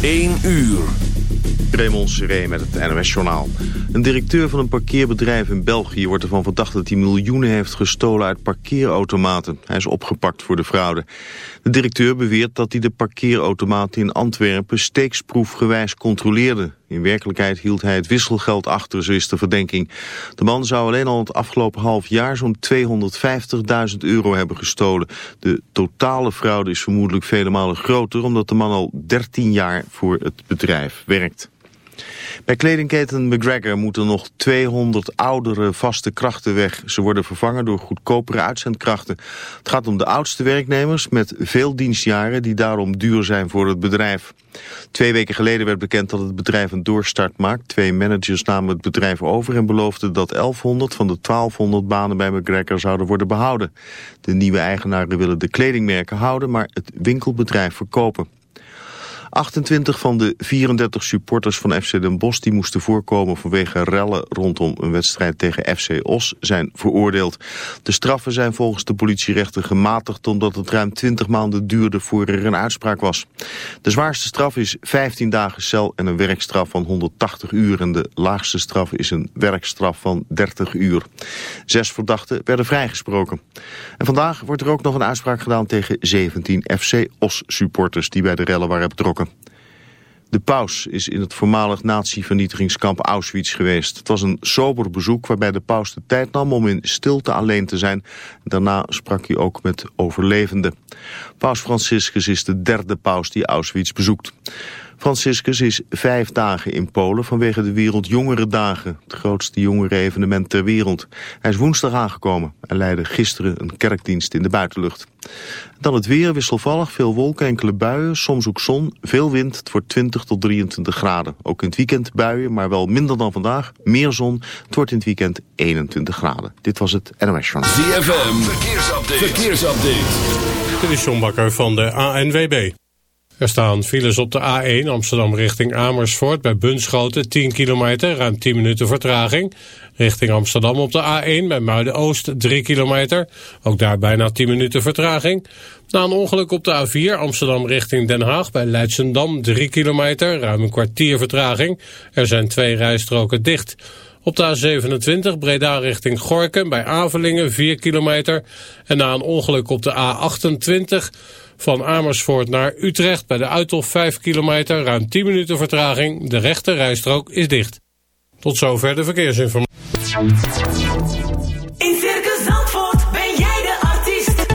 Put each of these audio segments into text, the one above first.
1 uur. Raymond Seré met het NOS-journaal. Een directeur van een parkeerbedrijf in België wordt ervan verdacht dat hij miljoenen heeft gestolen uit parkeerautomaten. Hij is opgepakt voor de fraude. De directeur beweert dat hij de parkeerautomaten in Antwerpen steeksproefgewijs controleerde. In werkelijkheid hield hij het wisselgeld achter, zo is de verdenking. De man zou alleen al het afgelopen half jaar zo'n 250.000 euro hebben gestolen. De totale fraude is vermoedelijk vele malen groter... omdat de man al 13 jaar voor het bedrijf werkt. Bij kledingketen McGregor moeten nog 200 oudere vaste krachten weg. Ze worden vervangen door goedkopere uitzendkrachten. Het gaat om de oudste werknemers met veel dienstjaren die daarom duur zijn voor het bedrijf. Twee weken geleden werd bekend dat het bedrijf een doorstart maakt. Twee managers namen het bedrijf over en beloofden dat 1100 van de 1200 banen bij McGregor zouden worden behouden. De nieuwe eigenaren willen de kledingmerken houden, maar het winkelbedrijf verkopen. 28 van de 34 supporters van FC Den Bosch die moesten voorkomen vanwege rellen rondom een wedstrijd tegen FC Os zijn veroordeeld. De straffen zijn volgens de politierechter gematigd omdat het ruim 20 maanden duurde voor er een uitspraak was. De zwaarste straf is 15 dagen cel en een werkstraf van 180 uur en de laagste straf is een werkstraf van 30 uur. Zes verdachten werden vrijgesproken. En vandaag wordt er ook nog een uitspraak gedaan tegen 17 FC Os supporters die bij de rellen waren betrokken. De paus is in het voormalig nazi-vernietigingskamp Auschwitz geweest. Het was een sober bezoek waarbij de paus de tijd nam om in stilte alleen te zijn. Daarna sprak hij ook met overlevenden. Paus Franciscus is de derde paus die Auschwitz bezoekt. Franciscus is vijf dagen in Polen vanwege de Wereldjongerendagen, het grootste jongerenevenement ter wereld. Hij is woensdag aangekomen en leidde gisteren een kerkdienst in de buitenlucht. Dan het weer wisselvallig, veel wolken, enkele buien, soms ook zon, veel wind. Het wordt 20 tot 23 graden. Ook in het weekend buien, maar wel minder dan vandaag. Meer zon, het wordt in het weekend 21 graden. Dit was het NOS Journal. ZFM, verkeersupdate. verkeersupdate. Dit is John Bakker van de ANWB. Er staan files op de A1 Amsterdam richting Amersfoort bij Bunschoten 10 kilometer, ruim 10 minuten vertraging. Richting Amsterdam op de A1 bij Muiden-Oost 3 kilometer, ook daar bijna 10 minuten vertraging. Na een ongeluk op de A4 Amsterdam richting Den Haag bij Leidsendam 3 kilometer, ruim een kwartier vertraging. Er zijn twee rijstroken dicht. Op de A27 Breda richting Gorken bij Avelingen 4 kilometer. En na een ongeluk op de A28 van Amersfoort naar Utrecht bij de Uithof 5 kilometer, ruim 10 minuten vertraging. De rechte rijstrook is dicht. Tot zover de verkeersinformatie. In Circus Zandvoort ben jij de artiest.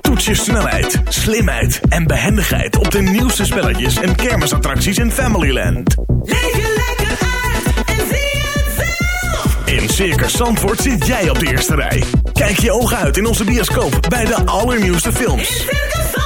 Toets je snelheid, slimheid en behendigheid op de nieuwste spelletjes en kermisattracties in Familyland. Leef je lekker uit en zie het zelf. In Circus Zandvoort zit jij op de eerste rij. Kijk je ogen uit in onze bioscoop bij de allernieuwste In films. Circus Zandvoort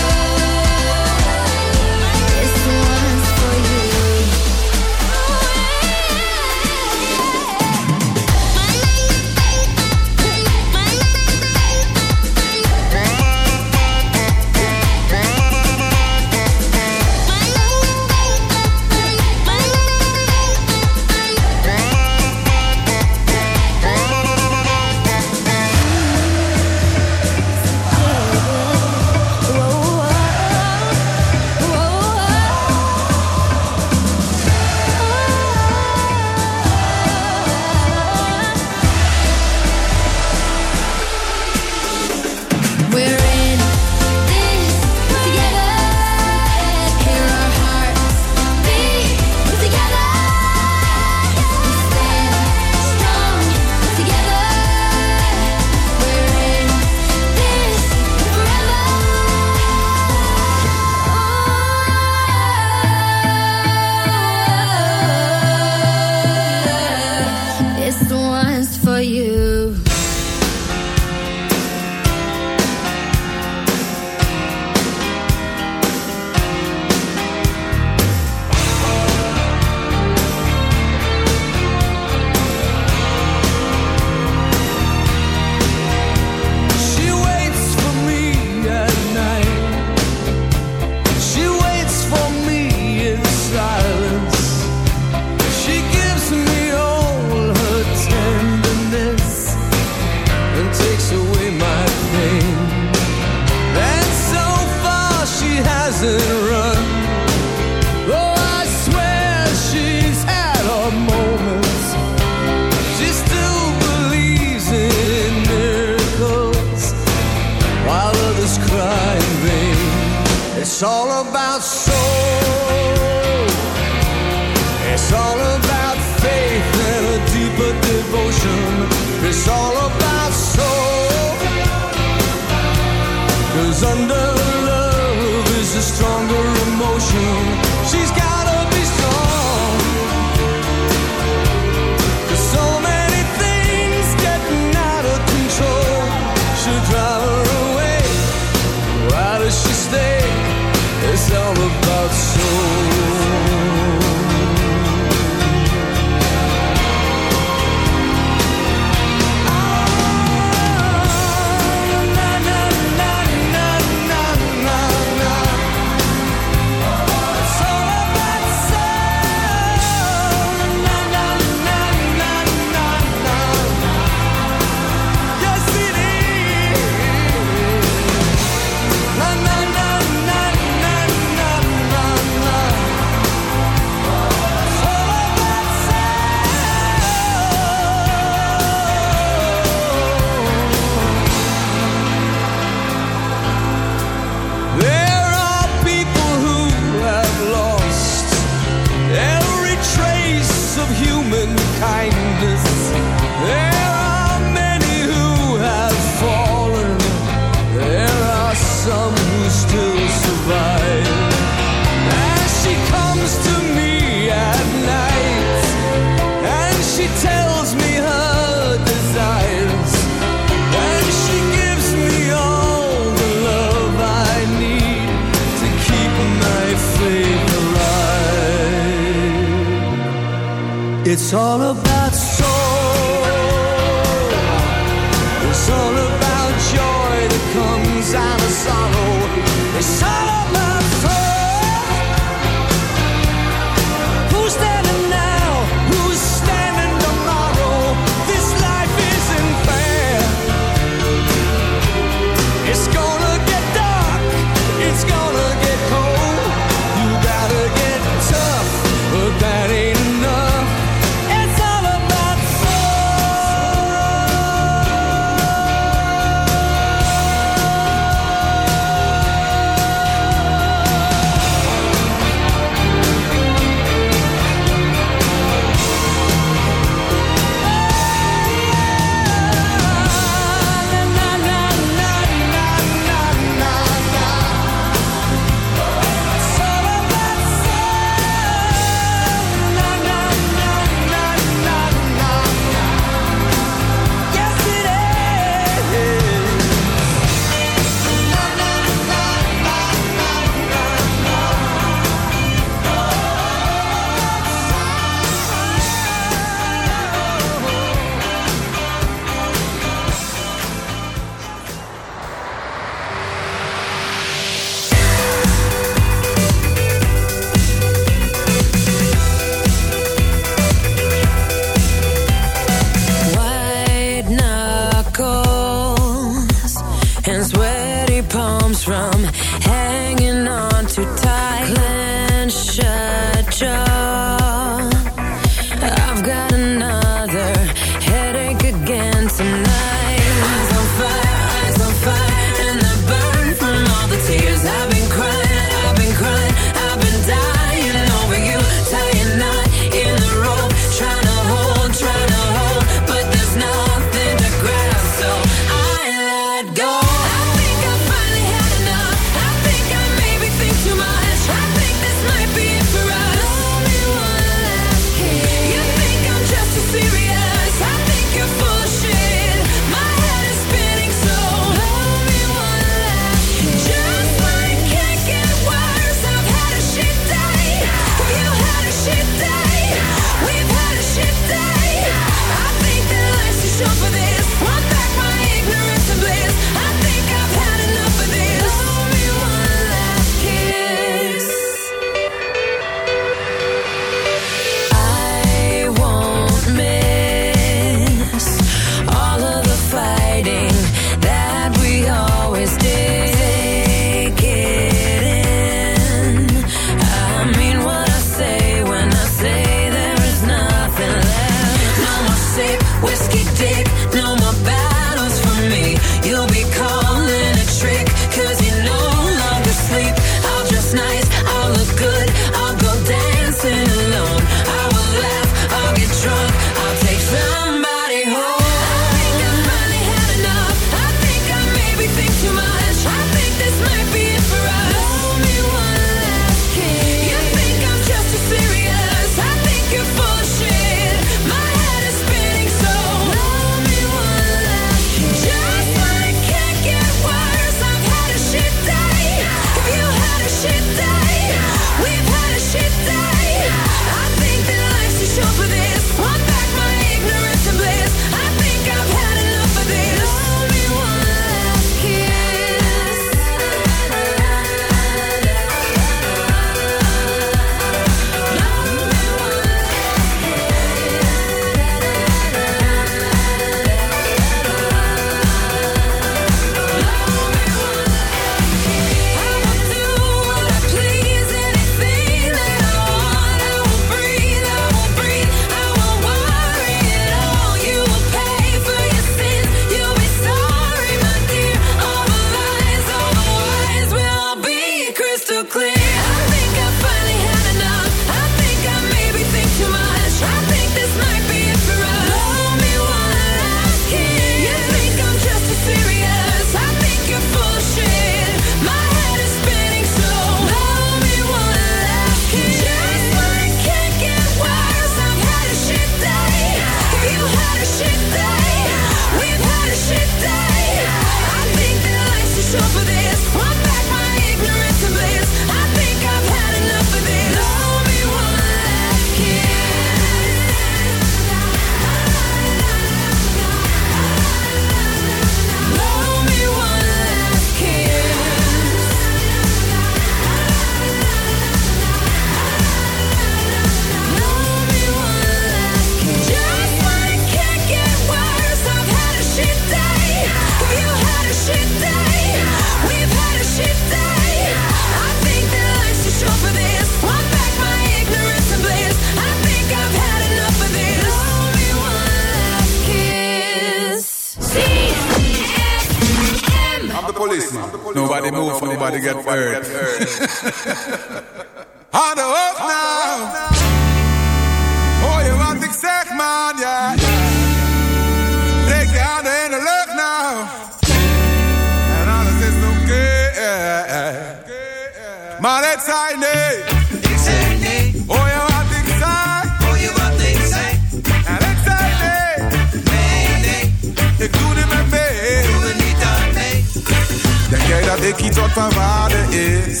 Ik iets wat van waarde is?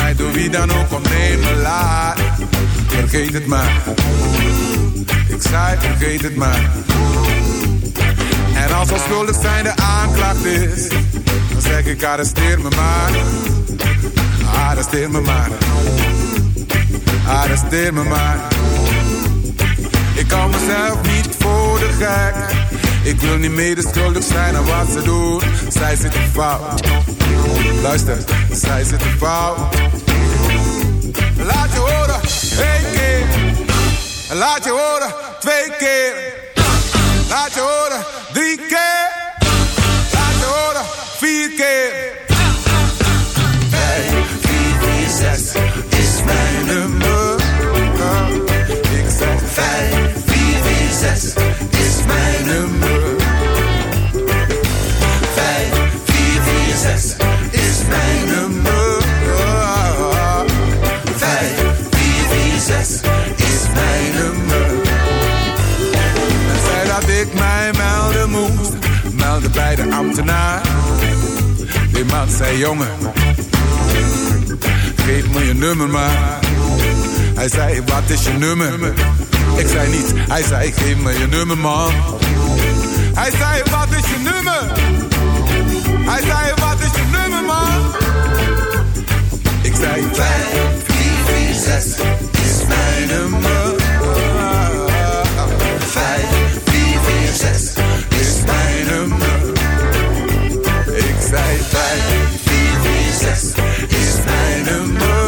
Hij doe wie dan ook om neem me laat. Vergeet het maar. Ik zei vergeet het maar. En als onschuldig zijn de aanklacht is, dan zeg ik arresteer me maar. Arresteer me maar. Arresteer me maar. Ik kan mezelf niet voor de gek. Ik wil niet medeschuldig zijn aan wat ze doen. Zij zitten fout. Luister, zij zitten fout. Laat je horen, één keer. Laat je horen, twee keer. Laat je horen, drie keer. Laat je horen, vier keer. Vier, zes is mijn nummer. Ik zeg vijf, vier, vier, zes is mijn nummer. Vijf, vier, vier, zes is mijn nummer. Vijf, vier, vier, zes is mijn nummer. En zei dat ik mij melden moest, meldde bij de ambtenaar. Die man zei jongen, geef me je nummer maar. Hij zei wat is je nummer? Ik zei niet, hij zei geef me je nummer man. Hij zei wat is je nummer? Hij zei wat is je nummer man? Ik zei 5, 4, 4, 6 is mijn nummer. 5, 4, 4, 6 is mijn nummer. Ik zei 5, 4, 4, 6 is mijn nummer.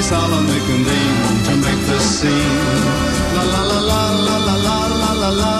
place all they can lean to make the scene. La la la la la la la la la.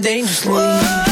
dangerously. Whoa.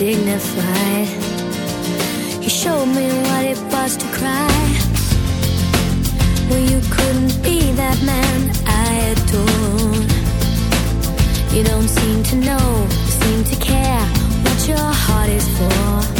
dignified. He showed me what it was to cry. Well, you couldn't be that man I adored. You don't seem to know, seem to care what your heart is for.